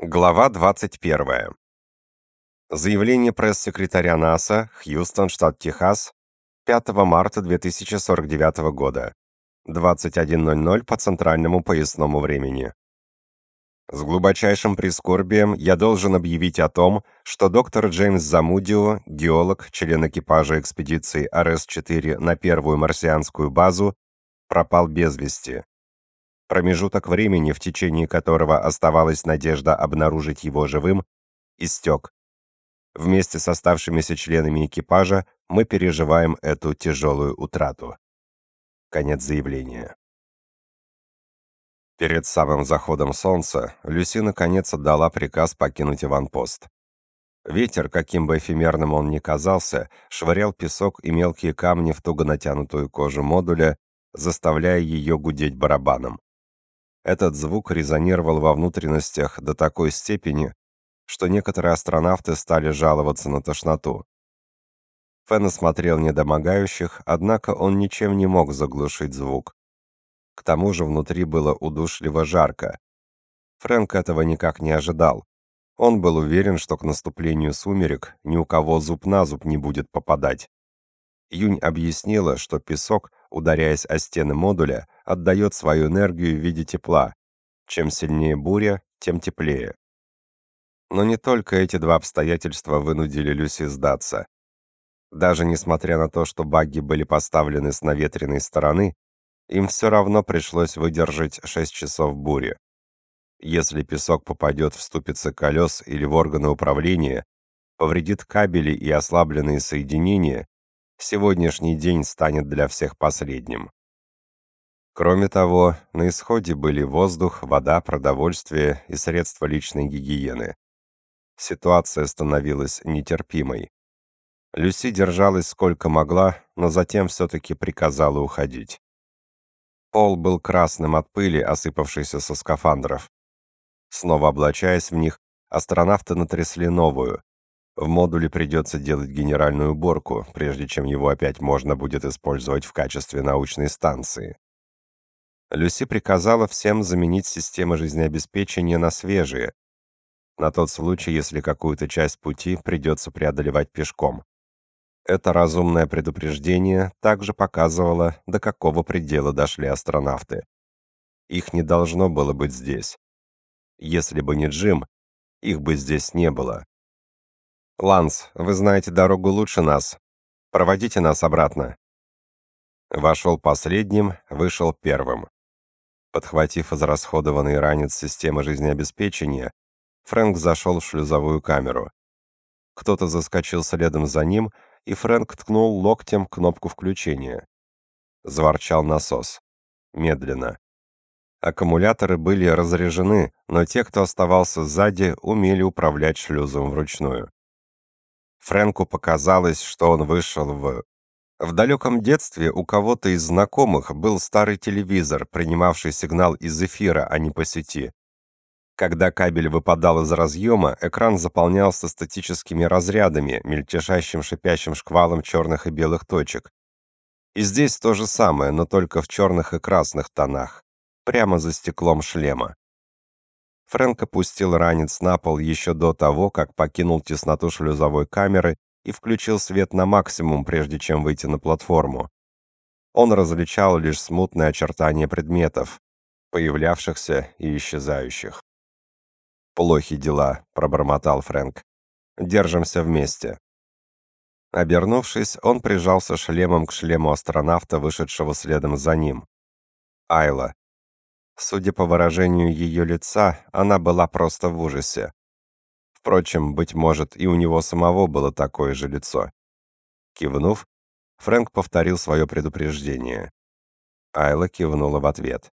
Глава 21. Заявление пресс-секретаря НАСА, Хьюстон, штат Техас, 5 марта 2049 года, 21.00 по центральному поясному времени. С глубочайшим прискорбием я должен объявить о том, что доктор Джеймс Замудио, геолог, член экипажа экспедиции РС-4 на первую марсианскую базу, пропал без вести. Промежуток времени, в течение которого оставалась надежда обнаружить его живым, истек. Вместе с оставшимися членами экипажа мы переживаем эту тяжелую утрату. Конец заявления. Перед самым заходом солнца Люси наконец отдала приказ покинуть аванпост. Ветер, каким бы эфемерным он ни казался, швырял песок и мелкие камни в туго натянутую кожу модуля, заставляя ее гудеть барабаном. Этот звук резонировал во внутренностях до такой степени, что некоторые астронавты стали жаловаться на тошноту. Фен осмотрел недомогающих, однако он ничем не мог заглушить звук. К тому же внутри было удушливо жарко. Фрэнк этого никак не ожидал. Он был уверен, что к наступлению сумерек ни у кого зуб на зуб не будет попадать. Юнь объяснила, что песок, ударяясь о стены модуля, отдает свою энергию в виде тепла. Чем сильнее буря, тем теплее. Но не только эти два обстоятельства вынудили Люси сдаться. Даже несмотря на то, что багги были поставлены с наветренной стороны, им все равно пришлось выдержать 6 часов бури. Если песок попадет в ступицы колес или в органы управления, повредит кабели и ослабленные соединения, сегодняшний день станет для всех последним. Кроме того, на исходе были воздух, вода, продовольствие и средства личной гигиены. Ситуация становилась нетерпимой. Люси держалась сколько могла, но затем все-таки приказала уходить. Пол был красным от пыли, осыпавшейся со скафандров. Снова облачаясь в них, астронавты натрясли новую. В модуле придется делать генеральную уборку, прежде чем его опять можно будет использовать в качестве научной станции. Люси приказала всем заменить системы жизнеобеспечения на свежие, на тот случай, если какую-то часть пути придется преодолевать пешком. Это разумное предупреждение также показывало, до какого предела дошли астронавты. Их не должно было быть здесь. Если бы не Джим, их бы здесь не было. «Ланс, вы знаете дорогу лучше нас. Проводите нас обратно». Вошел последним, вышел первым. Подхватив израсходованный ранец системы жизнеобеспечения, Фрэнк зашел в шлюзовую камеру. Кто-то заскочил следом за ним, и Фрэнк ткнул локтем кнопку включения. Заворчал насос. Медленно. Аккумуляторы были разряжены, но те, кто оставался сзади, умели управлять шлюзом вручную. Фрэнку показалось, что он вышел в в далеком детстве у кого-то из знакомых был старый телевизор, принимавший сигнал из эфира, а не по сети. Когда кабель выпадал из разъема, экран заполнялся статическими разрядами, мельтешащим шипящим шквалом черных и белых точек. И здесь то же самое, но только в черных и красных тонах, прямо за стеклом шлема. Фрэнк опустил ранец на пол еще до того, как покинул тесноту шлюзовой камеры и включил свет на максимум, прежде чем выйти на платформу. Он различал лишь смутные очертания предметов, появлявшихся и исчезающих. «Плохи дела», — пробормотал Фрэнк. «Держимся вместе». Обернувшись, он прижался шлемом к шлему астронавта, вышедшего следом за ним. Айла. Судя по выражению ее лица, она была просто в ужасе. Впрочем, быть может, и у него самого было такое же лицо. Кивнув, Фрэнк повторил свое предупреждение. Айла кивнула в ответ.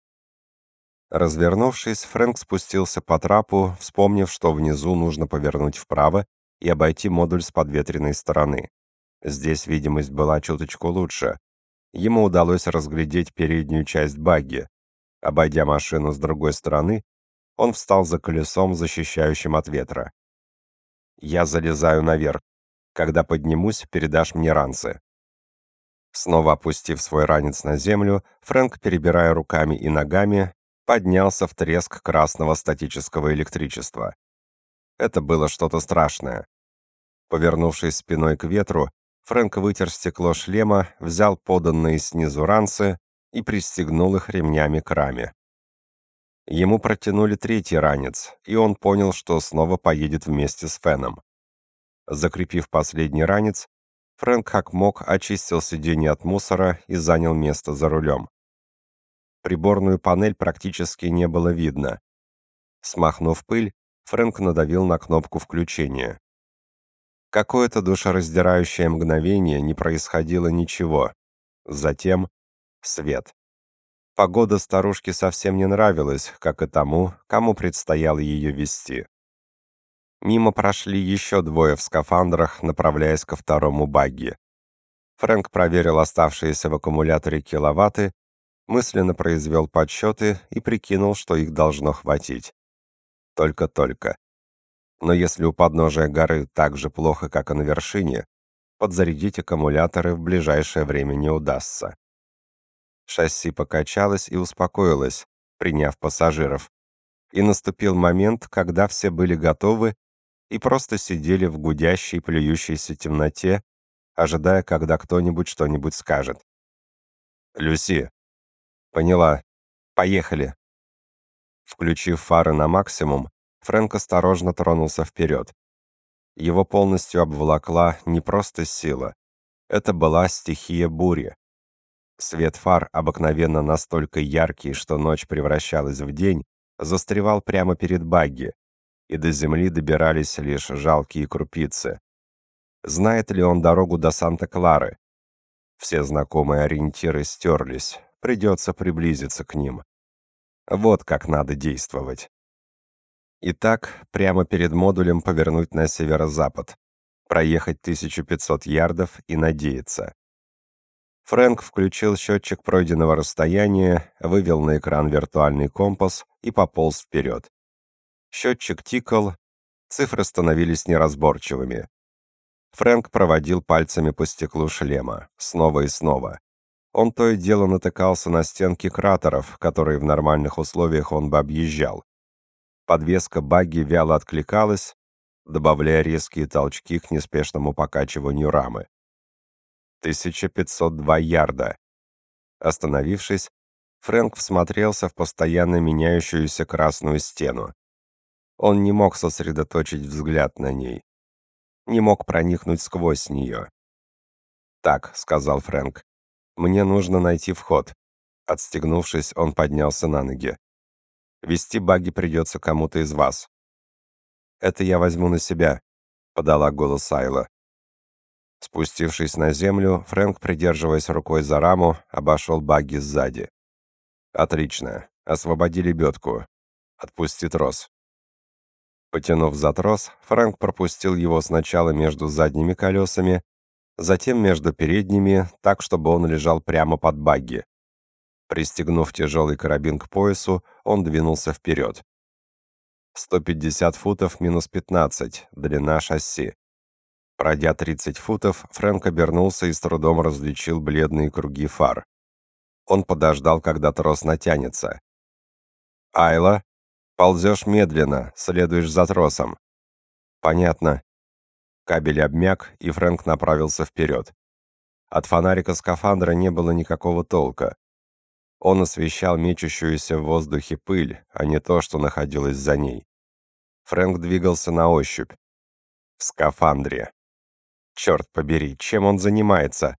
Развернувшись, Фрэнк спустился по трапу, вспомнив, что внизу нужно повернуть вправо и обойти модуль с подветренной стороны. Здесь видимость была чуточку лучше. Ему удалось разглядеть переднюю часть багги. Обойдя машину с другой стороны, он встал за колесом, защищающим от ветра. Я залезаю наверх. Когда поднимусь, передашь мне ранцы. Снова опустив свой ранец на землю, Фрэнк, перебирая руками и ногами, поднялся в треск красного статического электричества. Это было что-то страшное. Повернувшись спиной к ветру, Фрэнк вытер стекло шлема, взял поданные снизу ранцы и пристегнул их ремнями к раме. Ему протянули третий ранец, и он понял, что снова поедет вместе с Феном. Закрепив последний ранец, Фрэнк как мог очистил сиденье от мусора и занял место за рулем. Приборную панель практически не было видно. Смахнув пыль, Фрэнк надавил на кнопку включения. Какое-то душераздирающее мгновение не происходило ничего. Затем свет. Погода старушке совсем не нравилась, как и тому, кому предстояло ее вести. Мимо прошли еще двое в скафандрах, направляясь ко второму багги. Фрэнк проверил оставшиеся в аккумуляторе киловатты, мысленно произвел подсчеты и прикинул, что их должно хватить. Только-только. Но если у подножия горы так же плохо, как и на вершине, подзарядить аккумуляторы в ближайшее время не удастся. Шасси покачалось и успокоилось, приняв пассажиров. И наступил момент, когда все были готовы и просто сидели в гудящей, плюющейся темноте, ожидая, когда кто-нибудь что-нибудь скажет. «Люси!» «Поняла. Поехали!» Включив фары на максимум, Фрэнк осторожно тронулся вперед. Его полностью обволокла не просто сила. Это была стихия бури. Свет фар, обыкновенно настолько яркий, что ночь превращалась в день, застревал прямо перед багги, и до земли добирались лишь жалкие крупицы. Знает ли он дорогу до Санта-Клары? Все знакомые ориентиры стерлись, придется приблизиться к ним. Вот как надо действовать. Итак, прямо перед модулем повернуть на северо-запад, проехать 1500 ярдов и надеяться. Фрэнк включил счетчик пройденного расстояния, вывел на экран виртуальный компас и пополз вперед. Счетчик тикал, цифры становились неразборчивыми. Фрэнк проводил пальцами по стеклу шлема, снова и снова. Он то и дело натыкался на стенки кратеров, которые в нормальных условиях он бы объезжал. Подвеска багги вяло откликалась, добавляя резкие толчки к неспешному покачиванию рамы. 1502 ярда. Остановившись, Фрэнк всмотрелся в постоянно меняющуюся красную стену. Он не мог сосредоточить взгляд на ней. Не мог проникнуть сквозь нее. «Так», — сказал Фрэнк, — «мне нужно найти вход». Отстегнувшись, он поднялся на ноги. «Вести баги придется кому-то из вас». «Это я возьму на себя», — подала голос Айла. Спустившись на землю, Фрэнк, придерживаясь рукой за раму, обошел багги сзади. «Отлично. Освободи лебедку. Отпусти трос». Потянув за трос, Фрэнк пропустил его сначала между задними колесами, затем между передними, так, чтобы он лежал прямо под багги. Пристегнув тяжелый карабин к поясу, он двинулся вперед. 150 футов минус 15, длина шасси. Пройдя 30 футов, Фрэнк обернулся и с трудом различил бледные круги фар. Он подождал, когда трос натянется. «Айла, ползешь медленно, следуешь за тросом». «Понятно». Кабель обмяк, и Фрэнк направился вперед. От фонарика скафандра не было никакого толка. Он освещал мечущуюся в воздухе пыль, а не то, что находилось за ней. Фрэнк двигался на ощупь. В скафандре. Черт побери, чем он занимается?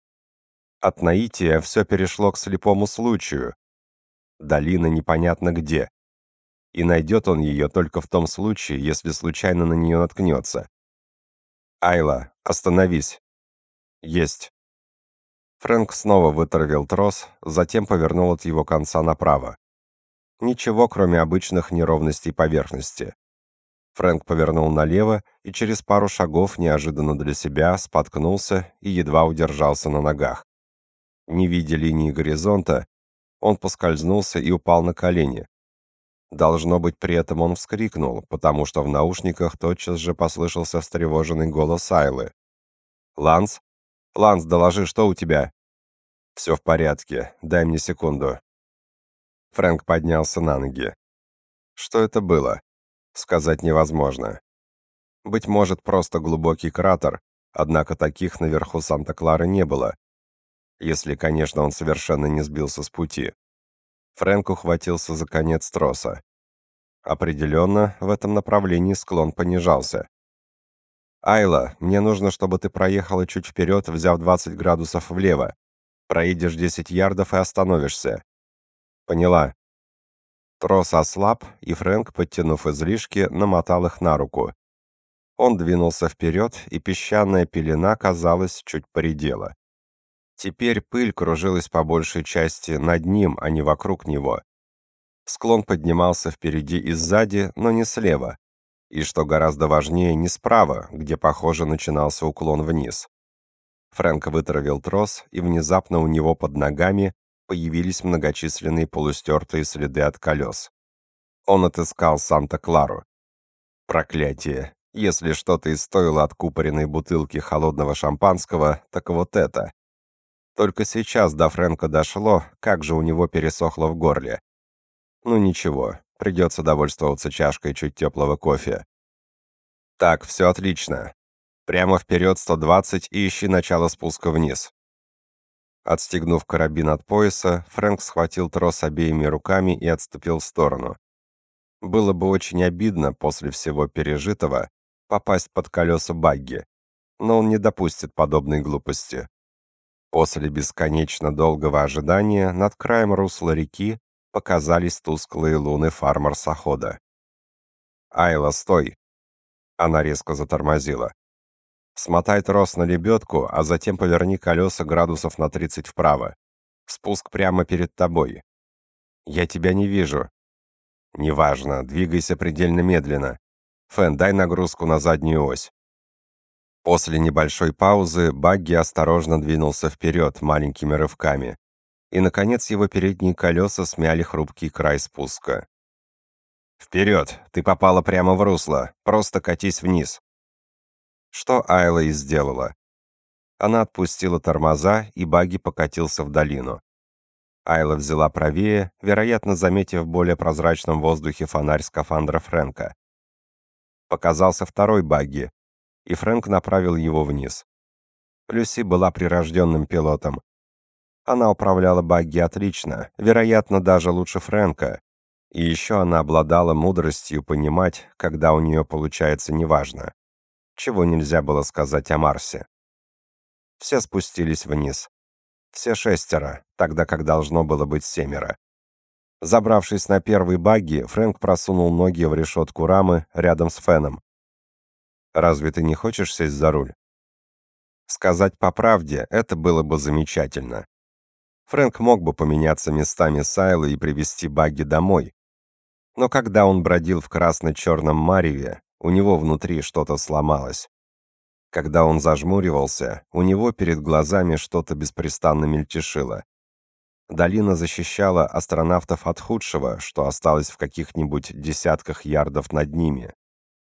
От наития все перешло к слепому случаю. Долина непонятно где. И найдет он ее только в том случае, если случайно на нее наткнется. «Айла, остановись!» «Есть!» Фрэнк снова вытравил трос, затем повернул от его конца направо. Ничего, кроме обычных неровностей поверхности. Фрэнк повернул налево и через пару шагов неожиданно для себя споткнулся и едва удержался на ногах. Не видя линии горизонта, он поскользнулся и упал на колени. Должно быть, при этом он вскрикнул, потому что в наушниках тотчас же послышался встревоженный голос Айлы. «Ланс? Ланс, доложи, что у тебя?» «Все в порядке. Дай мне секунду». Фрэнк поднялся на ноги. Что это было? Сказать невозможно. Быть может, просто глубокий кратер, однако таких наверху Санта-Клары не было. Если, конечно, он совершенно не сбился с пути. Фрэнк ухватился за конец троса. Определенно, в этом направлении склон понижался. «Айла, мне нужно, чтобы ты проехала чуть вперед, взяв 20 градусов влево. Проедешь 10 ярдов и остановишься». «Поняла». Трос ослаб, и Фрэнк, подтянув излишки, намотал их на руку. Он двинулся вперед, и песчаная пелена, казалось, чуть поредела. Теперь пыль кружилась по большей части над ним, а не вокруг него. Склон поднимался впереди и сзади, но не слева. И что гораздо важнее, не справа, где, похоже, начинался уклон вниз. Фрэнк вытравил трос, и внезапно у него под ногами появились многочисленные полустертые следы от колес. Он отыскал Санта-Клару. Проклятие. Если что-то и стоило откупоренной бутылки холодного шампанского, так вот это. Только сейчас до Фрэнка дошло, как же у него пересохло в горле. Ну ничего, Придется довольствоваться чашкой чуть теплого кофе. Так, все отлично. Прямо вперед 120 и ищи начало спуска вниз. Отстегнув карабин от пояса, Фрэнк схватил трос обеими руками и отступил в сторону. Было бы очень обидно после всего пережитого попасть под колеса багги, но он не допустит подобной глупости. После бесконечно долгого ожидания над краем русла реки показались тусклые луны фармар-сахода. «Айла, стой!» Она резко затормозила. «Смотай трос на лебедку, а затем поверни колеса градусов на 30 вправо. Спуск прямо перед тобой. Я тебя не вижу». «Неважно, двигайся предельно медленно. Фэн, дай нагрузку на заднюю ось». После небольшой паузы Багги осторожно двинулся вперед маленькими рывками и, наконец, его передние колеса смяли хрупкий край спуска. «Вперед! Ты попала прямо в русло! Просто катись вниз!» Что Айла и сделала. Она отпустила тормоза, и багги покатился в долину. Айла взяла правее, вероятно, заметив в более прозрачном воздухе фонарь скафандра Фрэнка. Показался второй багги, и Фрэнк направил его вниз. Люси была прирожденным пилотом, она управляла багги отлично, вероятно, даже лучше Фрэнка. И еще она обладала мудростью понимать, когда у нее получается неважно. Чего нельзя было сказать о Марсе. Все спустились вниз. Все шестеро, тогда как должно было быть семеро. Забравшись на первый багги, Фрэнк просунул ноги в решетку рамы рядом с Феном. «Разве ты не хочешь сесть за руль?» Сказать по правде, это было бы замечательно. Фрэнк мог бы поменяться местами с и привезти багги домой. Но когда он бродил в красно-черном мареве, у него внутри что-то сломалось. Когда он зажмуривался, у него перед глазами что-то беспрестанно мельтешило. Долина защищала астронавтов от худшего, что осталось в каких-нибудь десятках ярдов над ними.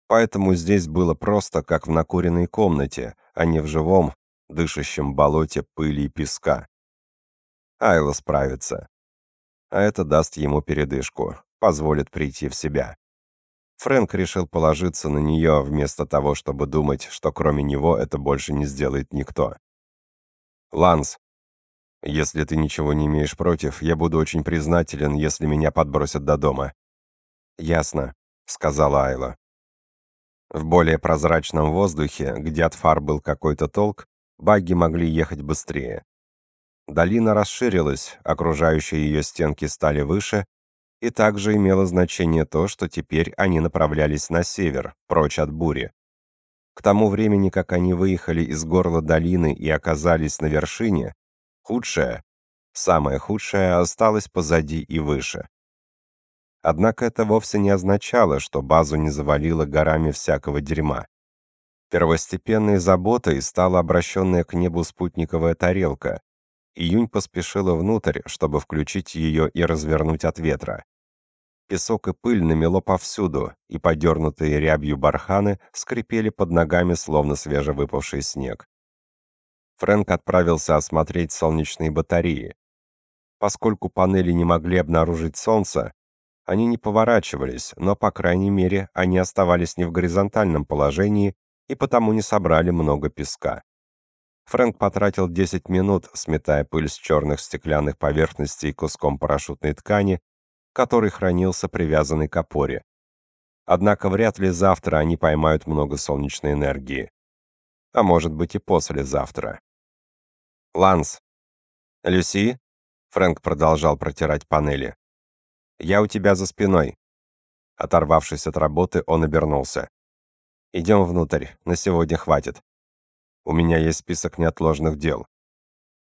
Поэтому здесь было просто как в накуренной комнате, а не в живом, дышащем болоте пыли и песка. Айла справится. А это даст ему передышку, позволит прийти в себя. Фрэнк решил положиться на нее, вместо того, чтобы думать, что кроме него это больше не сделает никто. «Ланс, если ты ничего не имеешь против, я буду очень признателен, если меня подбросят до дома». «Ясно», — сказала Айла. В более прозрачном воздухе, где от фар был какой-то толк, багги могли ехать быстрее. Долина расширилась, окружающие ее стенки стали выше, и также имело значение то, что теперь они направлялись на север, прочь от бури. К тому времени, как они выехали из горла долины и оказались на вершине, худшее, самое худшее осталось позади и выше. Однако это вовсе не означало, что базу не завалило горами всякого дерьма. Первостепенной заботой стала обращенная к небу спутниковая тарелка, Июнь поспешила внутрь, чтобы включить ее и развернуть от ветра. Песок и пыль намело повсюду, и подернутые рябью барханы скрипели под ногами, словно свежевыпавший снег. Фрэнк отправился осмотреть солнечные батареи. Поскольку панели не могли обнаружить солнце, Они не поворачивались, но, по крайней мере, они оставались не в горизонтальном положении и потому не собрали много песка. Фрэнк потратил 10 минут, сметая пыль с черных стеклянных поверхностей куском парашютной ткани, который хранился привязанный к опоре. Однако вряд ли завтра они поймают много солнечной энергии. А может быть и послезавтра. «Ланс!» «Люси?» Фрэнк продолжал протирать панели. «Я у тебя за спиной». Оторвавшись от работы, он обернулся. «Идем внутрь, на сегодня хватит. У меня есть список неотложных дел.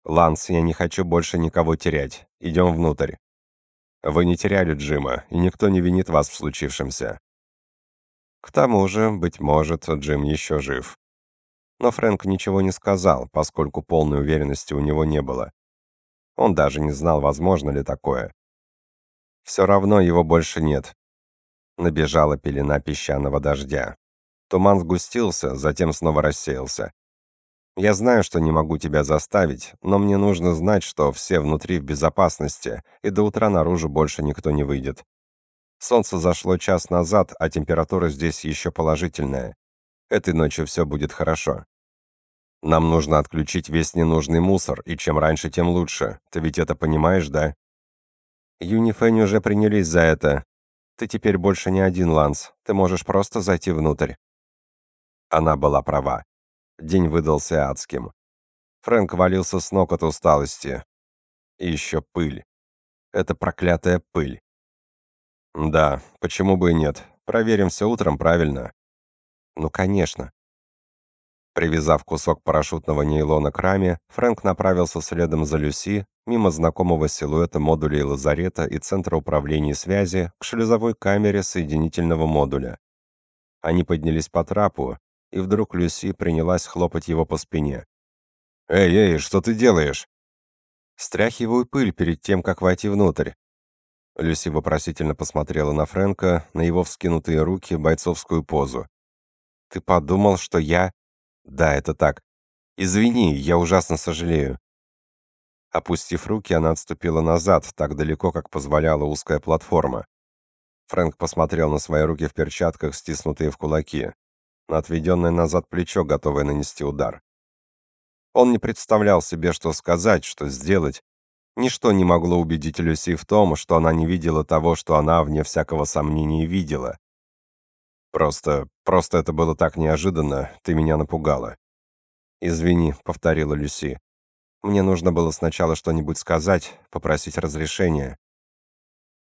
Ланс, я не хочу больше никого терять. Идем внутрь. Вы не теряли Джима, и никто не винит вас в случившемся. К тому же, быть может, Джим еще жив. Но Фрэнк ничего не сказал, поскольку полной уверенности у него не было. Он даже не знал, возможно ли такое. Все равно его больше нет. Набежала пелена песчаного дождя. Туман сгустился, затем снова рассеялся. Я знаю, что не могу тебя заставить, но мне нужно знать, что все внутри в безопасности, и до утра наружу больше никто не выйдет. Солнце зашло час назад, а температура здесь еще положительная. Этой ночью все будет хорошо. Нам нужно отключить весь ненужный мусор, и чем раньше, тем лучше. Ты ведь это понимаешь, да? Юнифэнь уже принялись за это. Ты теперь больше не один, Ланс. Ты можешь просто зайти внутрь. Она была права. День выдался адским. Фрэнк валился с ног от усталости. И еще пыль. Это проклятая пыль. Да, почему бы и нет. Проверим все утром, правильно? Ну, конечно. Привязав кусок парашютного нейлона к раме, Фрэнк направился следом за Люси, мимо знакомого силуэта модулей лазарета и центра управления связи, к шлюзовой камере соединительного модуля. Они поднялись по трапу, и вдруг Люси принялась хлопать его по спине. «Эй, эй, что ты делаешь?» «Стряхиваю пыль перед тем, как войти внутрь». Люси вопросительно посмотрела на Фрэнка, на его вскинутые руки, бойцовскую позу. «Ты подумал, что я...» «Да, это так. Извини, я ужасно сожалею». Опустив руки, она отступила назад, так далеко, как позволяла узкая платформа. Фрэнк посмотрел на свои руки в перчатках, стиснутые в кулаки на отведенное назад плечо, готовое нанести удар. Он не представлял себе, что сказать, что сделать. Ничто не могло убедить Люси в том, что она не видела того, что она, вне всякого сомнения, видела. «Просто... просто это было так неожиданно, ты меня напугала». «Извини», — повторила Люси. «Мне нужно было сначала что-нибудь сказать, попросить разрешения».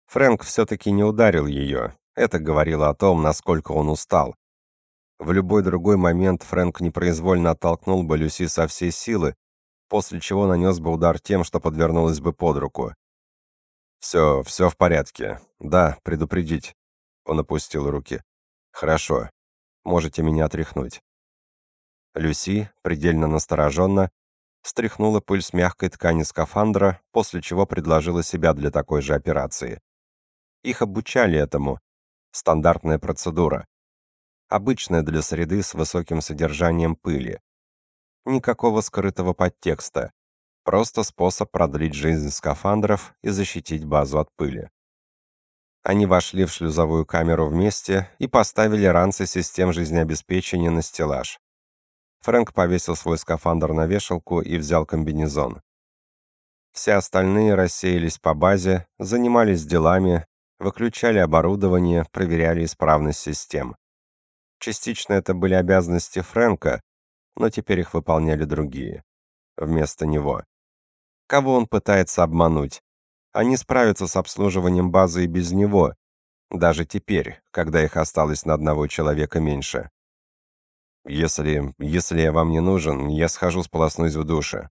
Фрэнк все-таки не ударил ее. Это говорило о том, насколько он устал. В любой другой момент Фрэнк непроизвольно оттолкнул бы Люси со всей силы, после чего нанес бы удар тем, что подвернулось бы под руку. «Все, все в порядке. Да, предупредить». Он опустил руки. «Хорошо. Можете меня отряхнуть». Люси, предельно настороженно, стряхнула пыль с мягкой ткани скафандра, после чего предложила себя для такой же операции. Их обучали этому. Стандартная процедура обычная для среды с высоким содержанием пыли. Никакого скрытого подтекста. Просто способ продлить жизнь скафандров и защитить базу от пыли. Они вошли в шлюзовую камеру вместе и поставили ранцы систем жизнеобеспечения на стеллаж. Фрэнк повесил свой скафандр на вешалку и взял комбинезон. Все остальные рассеялись по базе, занимались делами, выключали оборудование, проверяли исправность систем. Частично это были обязанности Фрэнка, но теперь их выполняли другие. Вместо него. Кого он пытается обмануть? Они справятся с обслуживанием базы и без него, даже теперь, когда их осталось на одного человека меньше. Если... если я вам не нужен, я схожу сполоснусь в душе.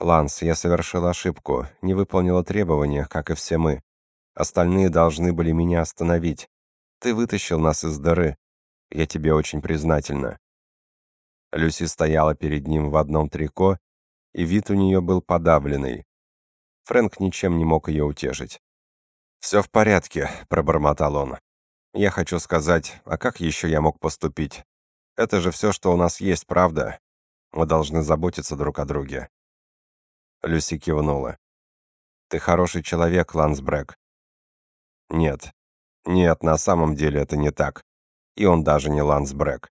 Ланс, я совершил ошибку, не выполнила требования, как и все мы. Остальные должны были меня остановить. Ты вытащил нас из дыры. Я тебе очень признательна». Люси стояла перед ним в одном трико, и вид у нее был подавленный. Фрэнк ничем не мог ее утешить. «Все в порядке», — пробормотал он. «Я хочу сказать, а как еще я мог поступить? Это же все, что у нас есть, правда? Мы должны заботиться друг о друге». Люси кивнула. «Ты хороший человек, Лансбрек. Нет. Нет, на самом деле это не так. И он даже не Ланс Брэк.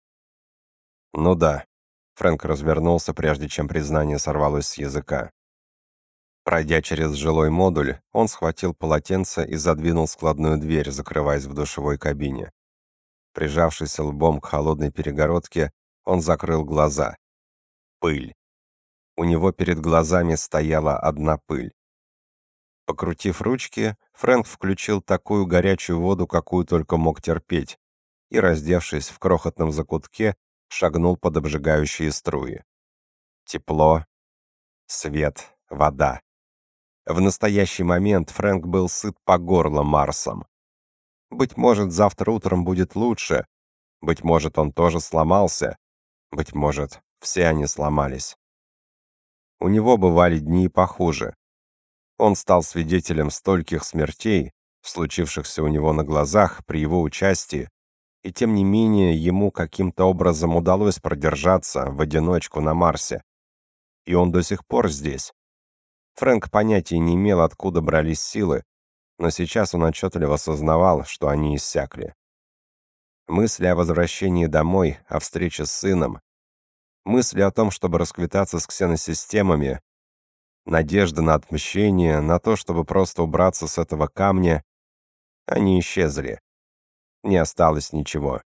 Ну да. Фрэнк развернулся, прежде чем признание сорвалось с языка. Пройдя через жилой модуль, он схватил полотенце и задвинул складную дверь, закрываясь в душевой кабине. Прижавшись лбом к холодной перегородке, он закрыл глаза. Пыль. У него перед глазами стояла одна пыль. Покрутив ручки, Фрэнк включил такую горячую воду, какую только мог терпеть, и, раздевшись в крохотном закутке, шагнул под обжигающие струи. Тепло, свет, вода. В настоящий момент Фрэнк был сыт по горло Марсом. Быть может, завтра утром будет лучше. Быть может, он тоже сломался. Быть может, все они сломались. У него бывали дни похуже. Он стал свидетелем стольких смертей, случившихся у него на глазах при его участии, и тем не менее ему каким-то образом удалось продержаться в одиночку на Марсе. И он до сих пор здесь. Фрэнк понятия не имел, откуда брались силы, но сейчас он отчетливо осознавал, что они иссякли. Мысли о возвращении домой, о встрече с сыном, мысли о том, чтобы расквитаться с ксеносистемами, надежда на отмщение, на то, чтобы просто убраться с этого камня, они исчезли. Не осталось ничего.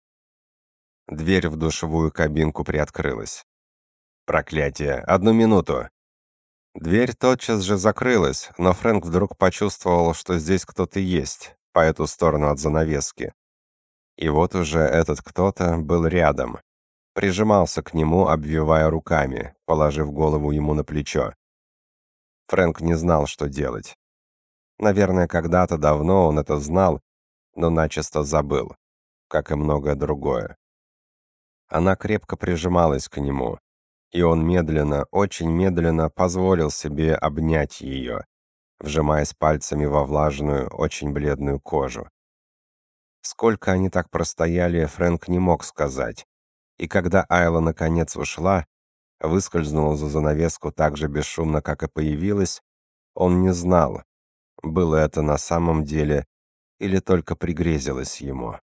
Дверь в душевую кабинку приоткрылась. Проклятие. Одну минуту. Дверь тотчас же закрылась, но Фрэнк вдруг почувствовал, что здесь кто-то есть, по эту сторону от занавески. И вот уже этот кто-то был рядом, прижимался к нему, обвивая руками, положив голову ему на плечо. Фрэнк не знал, что делать. Наверное, когда-то давно он это знал, но начисто забыл, как и многое другое. Она крепко прижималась к нему, и он медленно, очень медленно позволил себе обнять ее, вжимаясь пальцами во влажную, очень бледную кожу. Сколько они так простояли, Фрэнк не мог сказать, и когда Айла наконец ушла, выскользнула за занавеску так же бесшумно, как и появилась, он не знал, было это на самом деле или только пригрезилось ему.